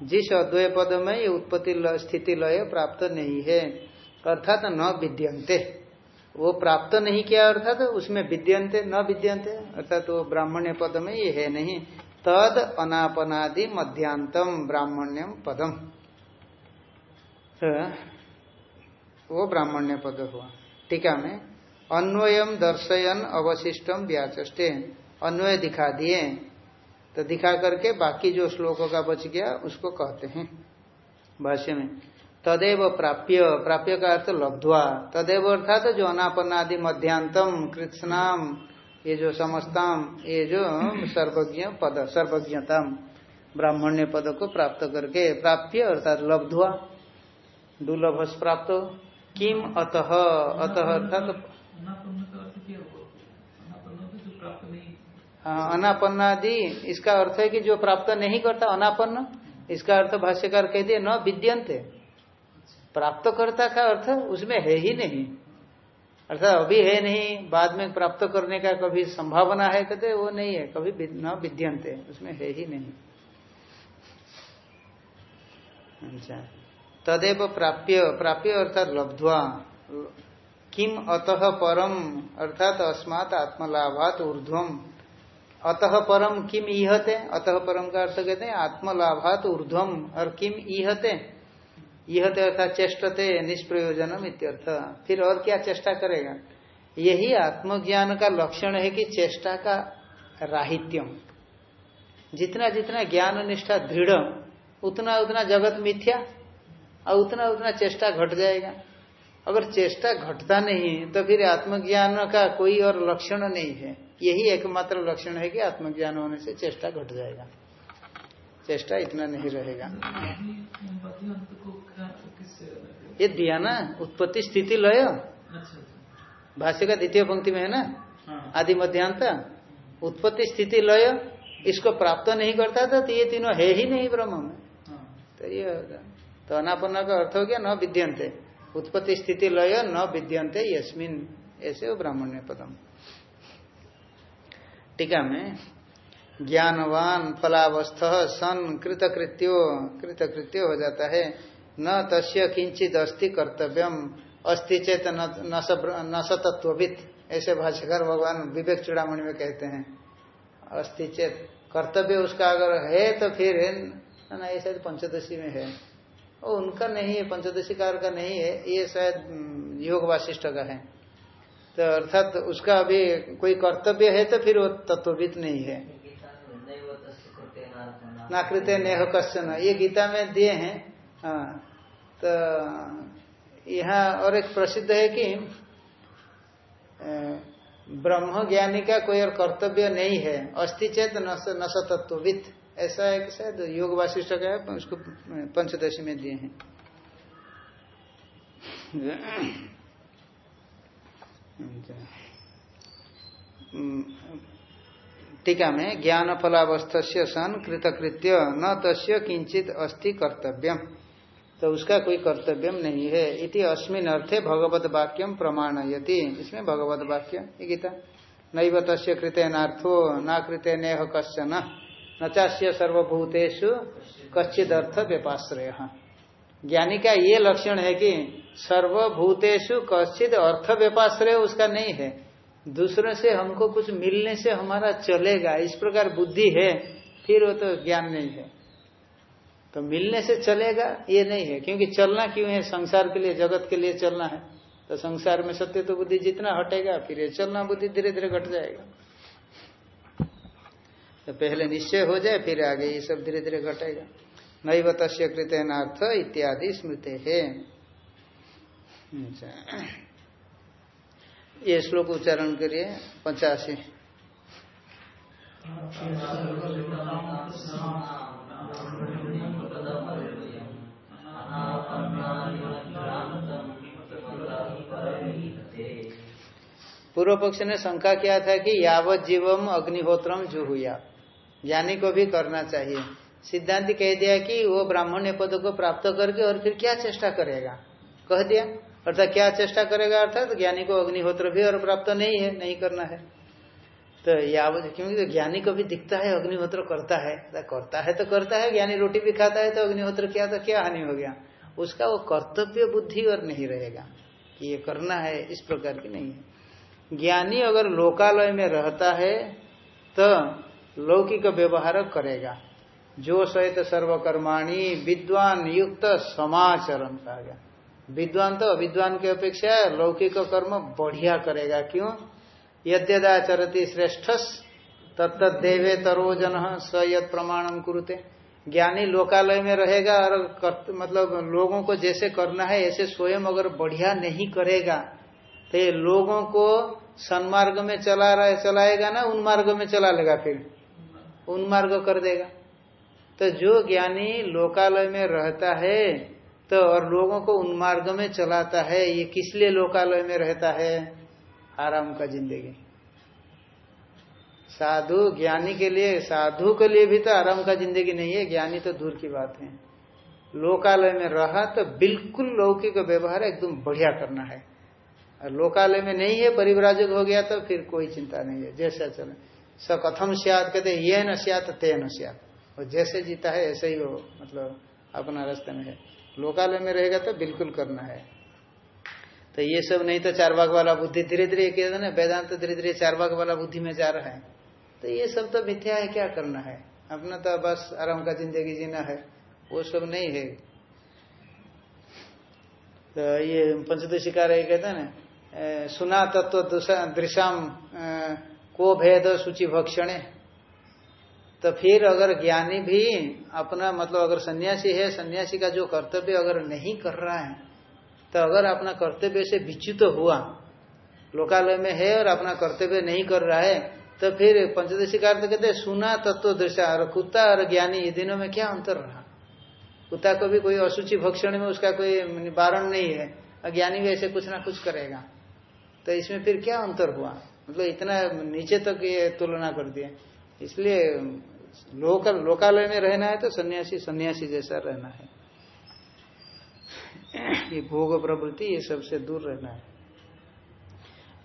जिस अद्वय पद में ये उत्पत्ति स्थिति लय प्राप्त नहीं है, अर्थात न विद्यंते वो प्राप्त नहीं किया अर्थात उसमें विद्यंते न विद्यंते अर्थात वो ब्राह्मण्य पद में ये है नहीं। तद अनापनादि मध्यांतम ब्राह्मण्यम पदम। वो ब्राह्मण्य पद हुआ। टीका में अन्वयम दर्शयन अवशिष्टम व्याचे अन्वय दिखा दिए। तो दिखा करके बाकी जो श्लोकों का बच गया, उसको कहते हैं। भाष्य में, तदेव प्राप्य प्राप्य का अर्थ लब्धवा। तदेव अर्थात तो जो अनापन्नादि मध्यांतम कृत्नाम ये जो समस्ताम, ये जो सर्वज्ञ पद, सर्वज्ञताम, ब्राह्मण्य पद को प्राप्त करके प्राप्य अर्थात लब्धवा। दुर्लभ प्राप्त। किम अतः? अतः अर्थात अनापन्नादि इसका अर्थ है कि जो प्राप्त नहीं करता, अनापन्न, इसका अर्थ भाष्यकार कहते न विद्यंते प्राप्त करता का अर्थ उसमें है ही नहीं। अर्थात अभी है नहीं, बाद में प्राप्त करने का कभी संभावना है, कहते वो नहीं है, कभी न विद्यंते उसमें है ही नहीं। अच्छा। तदेव प्राप्य प्राप्य अर्थात लब्ध्वा। किम अतः परम, अर्थात अस्मात आत्मलाभात ऊर्ध्वम। अतः परम किम इहते अतः परम का अर्थ कहते हैं, आत्मलाभात ऊर्धम और किम इहते इहते अर्थात चेष्टते, निष्प्रयोजनम इत्यर्थ। फिर और क्या चेष्टा करेगा? यही आत्मज्ञान का लक्षण है कि चेष्टा का राहित्यम जितना जितना ज्ञान निष्ठा दृढ़, उतना उतना जगत मिथ्या, और उतना उतना चेष्टा घट जाएगा। अगर चेष्टा घटता नहीं तो फिर आत्मज्ञान का कोई और लक्षण नहीं है। यही एकमात्र लक्षण है कि आत्मज्ञान होने से चेष्टा घट जाएगा। चेष्टा इतना नहीं रहेगा। ये दिया ना उत्पत्ति स्थिति लय। भाष्य का द्वितीय पंक्ति में है ना? आदि मध्यांत। उत्पत्ति स्थिति लय इसको प्राप्त नहीं करता था तो ये तीनों है ही नहीं ब्रह्म में। तो ये तो अनापन्ना का अर्थ हो गया न विद्यंते उत्पत्ति स्थिति लय न विद्यंते यस्मिन। ऐसे ब्राह्मण्य पदम। टीका में, ज्ञानवान फलावस्थ सन कृतकृत्यो कृतकृत्यो हो जाता है। न तस्य किंचित अस्थि कर्तव्यम, अस्ति चेत न सतत्वित ऐसे भाष्यकार भगवान विवेक चूड़ामणि में कहते हैं। अस्ति चेत, कर्तव्य उसका अगर है तो फिर, ना ये शायद पंचदशी में है। और उनका नहीं है, पंचदशी कार का नहीं है, ये शायद योग वाशिष्ठ का है। तो अर्थात तो उसका अभी कोई कर्तव्य है तो फिर वो तत्वविद नहीं है। नाकृत नेह कश्चन। ये गीता में दिए हैं। हाँ तो यहाँ और एक प्रसिद्ध है कि ब्रह्म ज्ञानी का कोई और कर्तव्य नहीं है। अस्थि चेत न तत्वविद। ऐसा है कि शायद योग वाशिष्ठ का उसको पंचदशी में दिए हैं। *coughs* टीका में ज्ञान फलावस्थ सन कृतकृत्य न तस्य किंचित अस्ति कर्तव्यम। तो उसका कोई कर्तव्यम नहीं है। इति अस्मिन अर्थे भगवत वाक्यम प्रमाणयति। इसमें भगवत वाक्य गीता? नैव तस्य कृतेनार्थो, न कृतेनेह कश्चन। न चास्य सर्वभूतेषु कच्चिद अर्थ व्यपाश्रय ज्ञानी का ये लक्षण है कि सर्वभूतेषु कश्चित अर्थ व्यपाश्रय उसका नहीं है। दूसरों से हमको कुछ मिलने से हमारा चलेगा, इस प्रकार बुद्धि है, फिर वो तो ज्ञान नहीं है। तो मिलने से चलेगा, ये नहीं है, क्योंकि चलना क्यों है? संसार के लिए, जगत के लिए चलना है। तो संसार में सत्य तो बुद्धि जितना हटेगा, फिर ये चलना बुद्धि धीरे धीरे घट जाएगा। तो पहले निश्चय हो जाए, फिर आगे ये सब धीरे धीरे घटेगा। नैव तस्य कृतनार्थ इत्यादि स्मृति। है अच्छा। ये श्लोक उच्चारण करिए, पचासी। पूर्व पक्ष ने शंका किया था कि यावत जीवम अग्निहोत्रम जुहुया। ज्ञानी को भी करना चाहिए। सिद्धांत कह दिया कि वो ब्राह्मण्य पद को प्राप्त करके और फिर क्या चेष्टा करेगा? कह दिया। अर्थात क्या चेष्टा करेगा? अर्थात तो ज्ञानी को अग्निहोत्र भी और प्राप्त नहीं है, नहीं करना है। तो यावत क्योंकि तो ज्ञानी को भी दिखता है, अग्निहोत्र करता है। तो करता है तो करता है, ज्ञानी रोटी भी खाता है तो अग्निहोत्र किया तो क्या हानि हो गया? उसका वो कर्तव्य बुद्धि और नहीं रहेगा कि ये करना है, इस प्रकार की नहीं है। ज्ञानी अगर लोकालय में रहता है तो लौकिक व्यवहार करेगा। जो सहित सर्वकर्माणी विद्वान युक्त समाचरण कहा गया। विद्वान तो अविद्वान की अपेक्षा लौकिक कर्म बढ़िया करेगा। क्यों? यद्यदाचरती श्रेष्ठ तत्त देवे तरोजन स यद प्रमाणम कुरुते। ज्ञानी लोकालय में रहेगा और मतलब लोगों को जैसे करना है, ऐसे स्वयं अगर बढ़िया नहीं करेगा तो ये लोगों को सन्मार्ग में चला रहे चलाएगा ना उन मार्ग में चला लेगा फिर। उन मार्ग कर देगा। तो जो ज्ञानी लोकालय में रहता है तो और लोगों को उन उन्मार्ग में चलाता है, ये किस लिए लोकालय में रहता है? आराम का ज़िंदगी। साधु ज्ञानी के लिए, साधु के लिए भी तो आराम का ज़िंदगी नहीं है, ज्ञानी तो दूर की बात है। लोकालय में रहा तो बिल्कुल लौकिक व्यवहार एकदम बढ़िया करना है। और लोकालय में नहीं है, परिवराजक हो गया तो फिर कोई चिंता नहीं है, जैसा चले। स कथम सियात कहते ये न सियात, ते न सियात। और जैसे जीता है ऐसे ही वो मतलब अपना रास्ते में है। लोकालय में रहेगा तो बिल्कुल करना है। तो ये सब नहीं तो चार भाग वाला बुद्धि धीरे धीरे कहते ना, वेदांत तो धीरे धीरे चार बाग वाला बुद्धि में जा रहा है। तो ये सब तो मिथ्या है, क्या करना है? अपना तो बस आराम का ज़िंदगी जीना है, वो सब नहीं है। तो ये पंचदशी कार्य कहते हैं ना सुना तत्व दृशाम को भेद सूची भक्षणे। तो फिर अगर ज्ञानी भी अपना मतलब अगर सन्यासी है, सन्यासी का जो कर्तव्य अगर नहीं कर रहा है तो अगर अपना कर्तव्य से विच्युत तो हुआ, लोकालय में है और अपना कर्तव्य नहीं कर रहा है तो फिर पंचदशी कार्य तो कहते सुना तत्व दृश्य और कुत्ता और ज्ञानी, ये दिनों में क्या अंतर रहा? कुत्ता को भी कोई असुचि भक्षण में उसका कोई निवारण नहीं है, और ज्ञानी भी ऐसे कुछ ना कुछ करेगा। तो इसमें फिर क्या अंतर हुआ? मतलब इतना नीचे तक तो ये तुलना कर दिए इसलिए लोकल लोकालय में रहना है तो सन्यासी सन्यासी जैसा रहना है। ये भोग प्रवृत्ति ये सबसे दूर रहना है।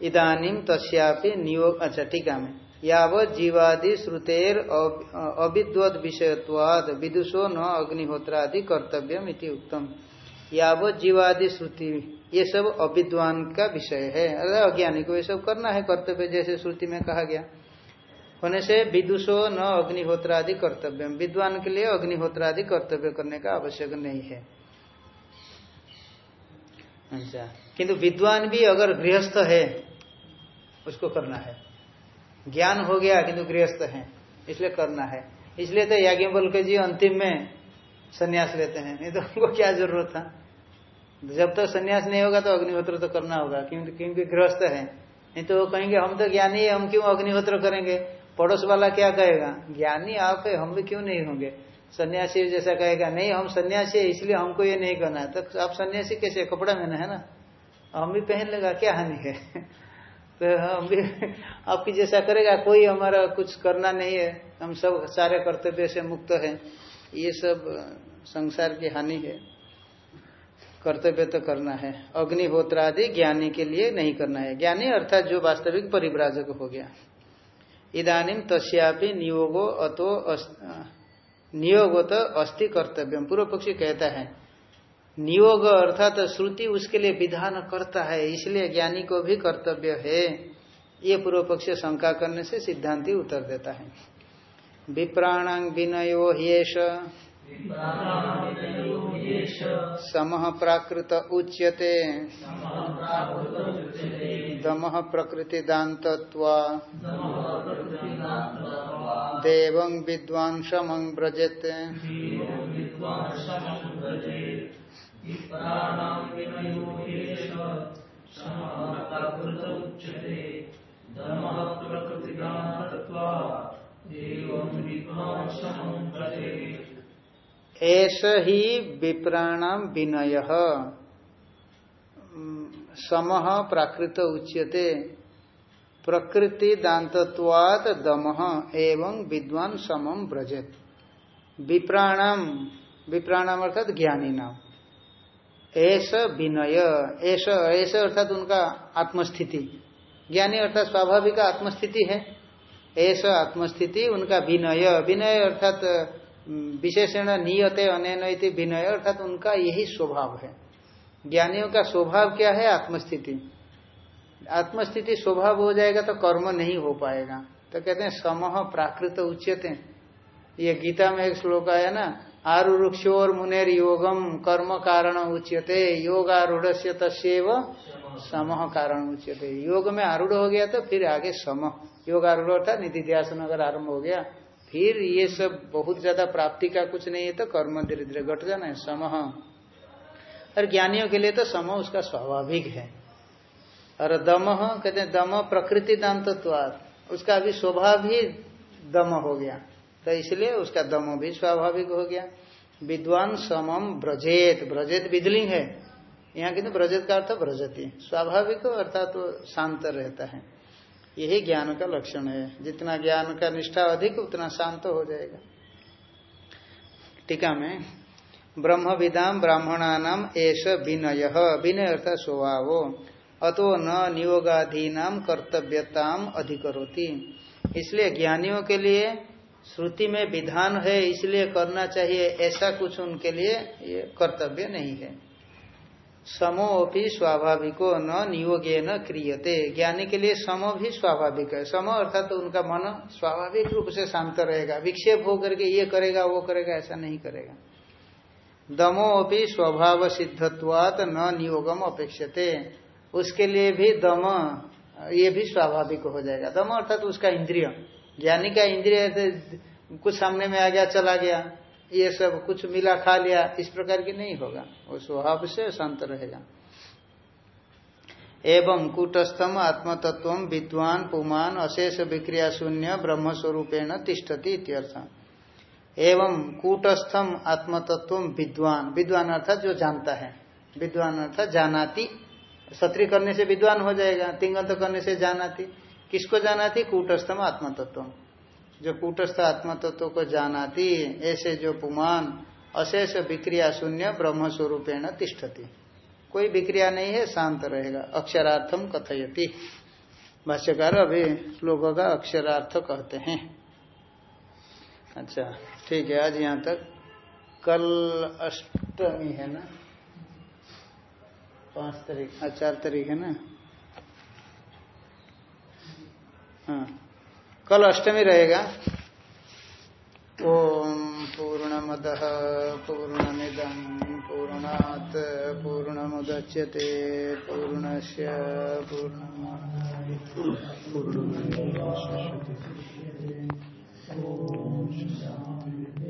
इदानीम तस्यापि नियोग अच्छा टीका में यावत जीवादि श्रुतेर अविद्वत विषयत्वाद विदुषो न अग्निहोत्रादि कर्तव्यम इति उत्तम यावत जीवादि श्रुति, ये सब अविद्वान का विषय है। अज्ञानी को ये सब करना है, कर्तव्य, जैसे श्रुति में कहा गया। होने से विदुषो न अग्निहोत्र आदि कर्तव्य विद्वान के लिए अग्निहोत्र आदि कर्तव्य करने का आवश्यक नहीं है। अच्छा। किंतु विद्वान भी अगर गृहस्थ है, उसको करना है। ज्ञान हो गया, किंतु गृहस्थ है, इसलिए करना है। इसलिए तो याज्ञ बोल के जी अंतिम में संन्यास लेते हैं। नहीं तो उनको क्या ज़रूरत था? जब तक तो संन्यास नहीं होगा तो अग्निहोत्र तो करना होगा, क्योंकि क्योंकि गृहस्थ है। नहीं तो वो कहेंगे, हम तो ज्ञानी है, हम क्यों अग्निहोत्र करेंगे? पड़ोस वाला क्या कहेगा? ज्ञानी आप है, हम भी क्यों नहीं होंगे? सन्यासी जैसा कहेगा, नहीं, हम सन्यासी है, इसलिए हमको ये नहीं करना है। तो आप सन्यासी कैसे कपड़ा में है ना? हम भी पहन लेगा, क्या हानि है? *laughs* तो हम भी *laughs* आपकी जैसा करेगा, कोई हमारा कुछ करना नहीं है। हम सब सारे कर्तव्य से मुक्त है। ये सब संसार की हानि है। कर्तव्य तो करना है। अग्निहोत्र आदि ज्ञानी के लिए नहीं करना है। ज्ञानी अर्थात जो वास्तविक परिव्राजक हो गया। इदानीम तस्यापि नियोगो अतो नियोग तो अस्थि कर्तव्य। पूर्व पक्षी कहता है, नियोग अर्थात श्रुति उसके लिए विधान करता है, इसलिए ज्ञानी को भी कर्तव्य है। ये पूर्व पक्ष शंका करने से सिद्धांति उत्तर देता है। विप्राणांग विनयो हेश सम प्राकृत उच्यते। दम प्रकृति दातवा देव विद्वान समं व्रजेत। एस ही विप्राणाम विनय। सम प्राकृत उच्यते। प्रकृति दांतत्वात दम एवं विद्वान समम व्रजेत। विप्राणाम विप्राणाम अर्थात ज्ञानी नाम ऐस विनय ऐस ऐस अर्थात उनका आत्मस्थिति। ज्ञानी अर्थात स्वाभाविक आत्मस्थिति है। ऐस आत्मस्थिति उनका विनय विनय अर्थात विशेषण नियते अनैन विनय अर्थात उनका यही स्वभाव है। ज्ञानियों का स्वभाव क्या है? आत्मस्थिति। आत्मस्थिति स्वभाव हो जाएगा तो कर्म नहीं हो पाएगा। तो कहते हैं, समह प्राकृत उच्यते। ये गीता में एक श्लोक आया ना, आरु आरुक्षोर मुनेर योगम कर्म कारण उच्यते, योग आरूढ़ तस्व समह कारण उच्यते। योग में आरूढ़ हो गया तो फिर आगे सम योग आरूढ़ अर्थात निधि ध्यान अगर आरंभ हो गया, फिर ये सब बहुत ज़्यादा प्राप्ति का कुछ नहीं है तो कर्म धीरे धीरे घट जाना है सम और ज्ञानियों के लिए तो सम उसका स्वाभाविक है। और दम, कहते हैं, दम प्रकृति दांतत्वाद उसका अभी स्वभाव ही दम हो गया। तो इसलिए उसका दम भी स्वाभाविक हो गया। विद्वान समम ब्रजेत। ब्रजेत विदलिंग है। यहाँ किन्तु ब्रजेत का अर्थ ब्रजती। स्वाभाविक अर्थात तो शांत रहता है। यही ज्ञान का लक्षण है। जितना ज्ञान का निष्ठा अधिक, उतना शांत हो जाएगा। टीका में ब्रह्म विदाम ब्राह्मणानाम एस विनय। विनय अर्थात स्वभाव। अतो न नियोगाधीनाम कर्तव्यताम अधिकरोती। इसलिए ज्ञानियों के लिए श्रुति में विधान है, इसलिए करना चाहिए, ऐसा कुछ उनके लिए ये कर्तव्य नहीं है। समोपि स्वाभाविको न नियोगे न क्रियते। ज्ञानी के लिए सम भी स्वाभाविक है। समो अर्थात तो उनका मन स्वाभाविक रूप से शांत रहेगा। विक्षेप होकर के ये करेगा, वो करेगा, ऐसा नहीं करेगा। दमोपि स्वभाव सिद्धत्वात न नियोगम अपेक्षते। उसके लिए भी दम, ये भी स्वाभाविक हो जाएगा। दम अर्थात तो उसका इंद्रिय। ज्ञानी का इंद्रिय कुछ सामने में आ गया, चला गया। ये सब कुछ मिला, खा लिया, इस प्रकार की नहीं होगा। वो स्वभाव से शांत रहेगा। एवं कूटस्थम आत्मतत्व विद्वान पुमान अशेष विक्रिया शून्य ब्रह्म स्वरूपेण तिष्ठति इत्यर्थ। एवं कूटस्थम आत्मतत्व विद्वान। विद्वान अर्थात जो जानता है। विद्वान अर्थात जानाती। सत्री करने से विद्वान हो जाएगा, तिंगंत करने से जानाती। किसको जानाती? कूटस्थम आत्मतत्व। जो कूटस्थ आत्म तत्व को जानाती, ऐसे जो पुमान, अशेष विक्रिया शून्य ब्रह्म स्वरूपेण तिष्ठति। कोई विक्रिया नहीं है, शांत रहेगा। अक्षरार्थम कथयति। भाष्यकार अभी श्लोकों का अक्षरार्थ कहते हैं। अच्छा। ठीक है आज यहाँ तक कल अष्टमी है ना? पाँच तारीख। हाँ चार तारीख है ना? हाँ। कल अष्टमी रहेगा। ओम पूर्णमद पूर्णमिदम पूर्णात पूर्णमुदच्यते पूर्णस्य पूर्ण पूर्ण ओम शांति